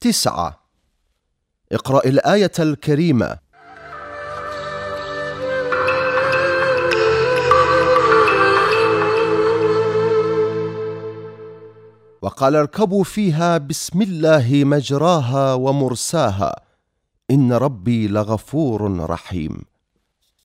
تسعة. اقرأ الآية الكريمة. وقال اركبوا فيها بسم الله مجراها ومرساها. إن ربي لغفور رحيم.